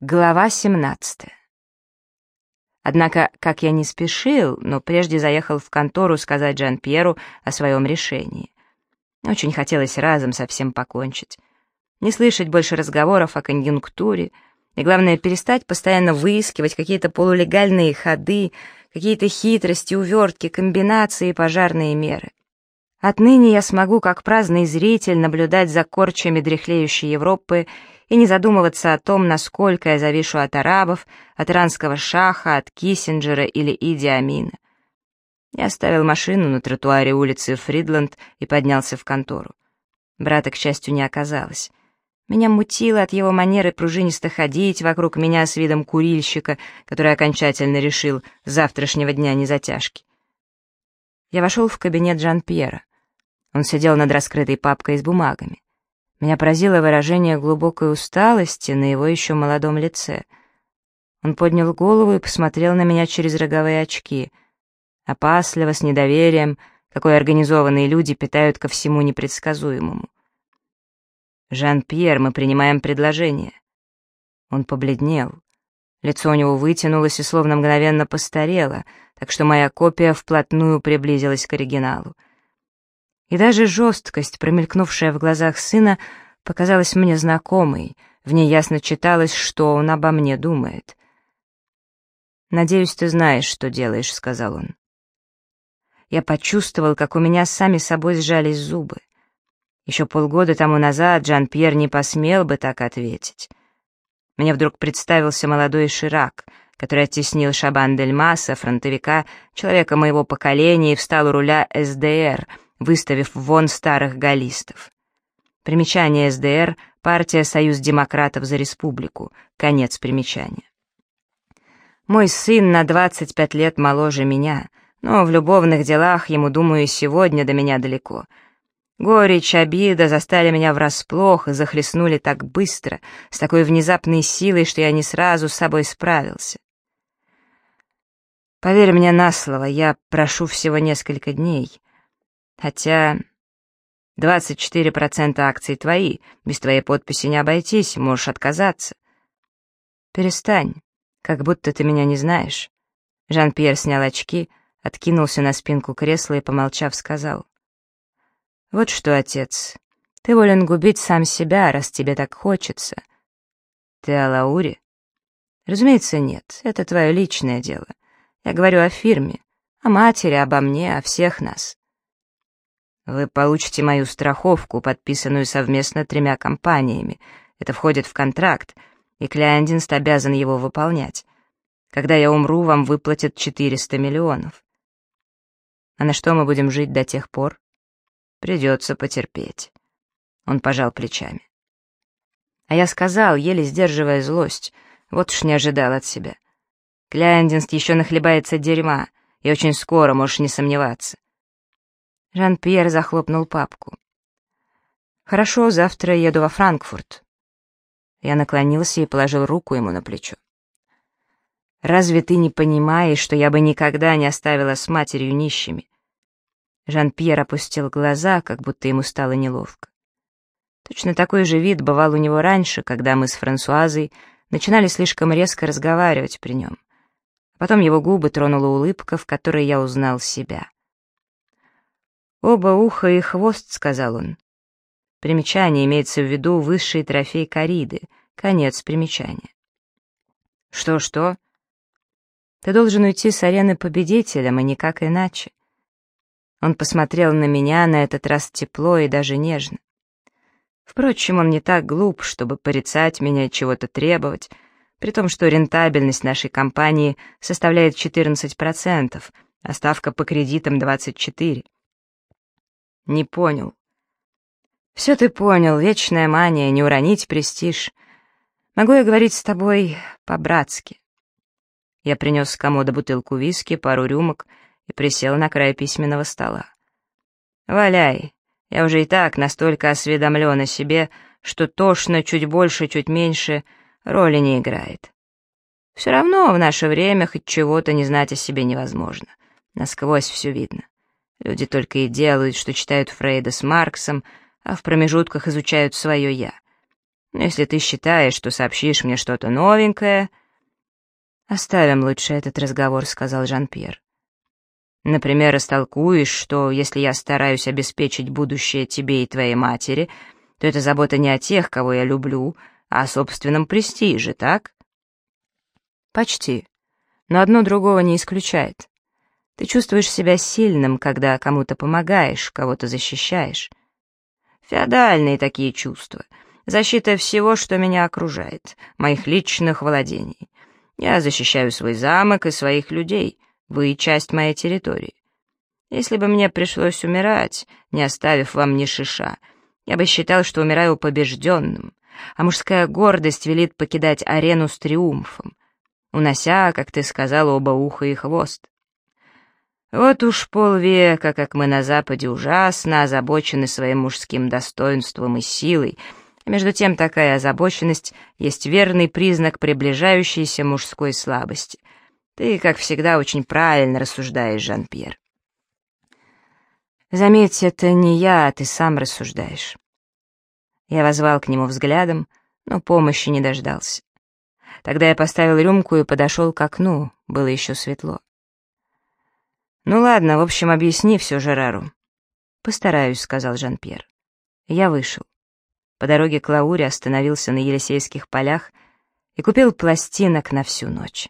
Глава 17. Однако, как я не спешил, но прежде заехал в контору сказать Жан-Пьеру о своем решении. Очень хотелось разом со всем покончить. Не слышать больше разговоров о конъюнктуре, и, главное, перестать постоянно выискивать какие-то полулегальные ходы, какие-то хитрости, увертки, комбинации и пожарные меры. Отныне я смогу, как праздный зритель, наблюдать за корчами дряхлеющей Европы и не задумываться о том, насколько я завишу от арабов, от иранского шаха, от Киссинджера или Иди Амина. Я оставил машину на тротуаре улицы Фридланд и поднялся в контору. Брата, к счастью, не оказалось. Меня мутило от его манеры пружинисто ходить вокруг меня с видом курильщика, который окончательно решил завтрашнего дня не затяжки. Я вошел в кабинет Жан-Пьера. Он сидел над раскрытой папкой с бумагами. Меня поразило выражение глубокой усталости на его еще молодом лице. Он поднял голову и посмотрел на меня через роговые очки. Опасливо, с недоверием, какой организованные люди питают ко всему непредсказуемому. «Жан-Пьер, мы принимаем предложение». Он побледнел. Лицо у него вытянулось и словно мгновенно постарело, так что моя копия вплотную приблизилась к оригиналу и даже жесткость, промелькнувшая в глазах сына, показалась мне знакомой, в ней ясно читалось, что он обо мне думает. «Надеюсь, ты знаешь, что делаешь», — сказал он. Я почувствовал, как у меня сами собой сжались зубы. Еще полгода тому назад Жан-Пьер не посмел бы так ответить. Мне вдруг представился молодой Ширак, который оттеснил Шабан-дель-Маса, фронтовика, человека моего поколения, и встал у руля СДР — выставив вон старых галлистов. Примечание СДР — партия «Союз демократов за республику». Конец примечания. Мой сын на 25 лет моложе меня, но в любовных делах ему, думаю, сегодня до меня далеко. Горечь, обида застали меня врасплох и захлестнули так быстро, с такой внезапной силой, что я не сразу с собой справился. Поверь мне на слово, я прошу всего несколько дней. Хотя 24% акций твои, без твоей подписи не обойтись, можешь отказаться. Перестань, как будто ты меня не знаешь. Жан-Пьер снял очки, откинулся на спинку кресла и, помолчав, сказал. «Вот что, отец, ты волен губить сам себя, раз тебе так хочется. Ты о Лауре?» «Разумеется, нет, это твое личное дело. Я говорю о фирме, о матери, обо мне, о всех нас. Вы получите мою страховку, подписанную совместно тремя компаниями. Это входит в контракт, и Кляндинст обязан его выполнять. Когда я умру, вам выплатят 400 миллионов. А на что мы будем жить до тех пор? Придется потерпеть. Он пожал плечами. А я сказал, еле сдерживая злость, вот уж не ожидал от себя. Кляндинст еще нахлебается дерьма, и очень скоро, можешь не сомневаться. Жан-Пьер захлопнул папку. «Хорошо, завтра еду во Франкфурт». Я наклонился и положил руку ему на плечо. «Разве ты не понимаешь, что я бы никогда не оставила с матерью нищими?» Жан-Пьер опустил глаза, как будто ему стало неловко. Точно такой же вид бывал у него раньше, когда мы с Франсуазой начинали слишком резко разговаривать при нем. потом его губы тронула улыбка, в которой я узнал себя. «Оба уха и хвост», — сказал он. Примечание имеется в виду высший трофей кориды. Конец примечания. «Что-что?» «Ты должен уйти с арены победителем, и никак иначе». Он посмотрел на меня на этот раз тепло и даже нежно. Впрочем, он не так глуп, чтобы порицать меня и чего-то требовать, при том, что рентабельность нашей компании составляет 14%, а ставка по кредитам 24%. Не понял. Все ты понял, вечная мания, не уронить престиж. Могу я говорить с тобой по-братски? Я принес с комода бутылку виски, пару рюмок и присел на край письменного стола. «Валяй, я уже и так настолько осведомлен о себе, что тошно чуть больше, чуть меньше роли не играет. Все равно в наше время хоть чего-то не знать о себе невозможно. Насквозь все видно. Люди только и делают, что читают Фрейда с Марксом, а в промежутках изучают свое «я». Но если ты считаешь, что сообщишь мне что-то новенькое...» «Оставим лучше этот разговор», — сказал Жан-Пьер. «Например, растолкуешь, что если я стараюсь обеспечить будущее тебе и твоей матери, то это забота не о тех, кого я люблю, а о собственном престиже, так?» «Почти. Но одно другого не исключает. Ты чувствуешь себя сильным, когда кому-то помогаешь, кого-то защищаешь. Феодальные такие чувства. Защита всего, что меня окружает, моих личных владений. Я защищаю свой замок и своих людей. Вы — часть моей территории. Если бы мне пришлось умирать, не оставив вам ни шиша, я бы считал, что умираю побежденным, а мужская гордость велит покидать арену с триумфом, унося, как ты сказал, оба уха и хвост. Вот уж полвека, как мы на Западе ужасно озабочены своим мужским достоинством и силой, между тем такая озабоченность есть верный признак приближающейся мужской слабости. Ты, как всегда, очень правильно рассуждаешь, Жан-Пьер. Заметь, это не я, а ты сам рассуждаешь. Я возвал к нему взглядом, но помощи не дождался. Тогда я поставил рюмку и подошел к окну, было еще светло. «Ну ладно, в общем, объясни все Жерару». «Постараюсь», — сказал Жан-Пьер. Я вышел. По дороге к Лауре остановился на Елисейских полях и купил пластинок на всю ночь.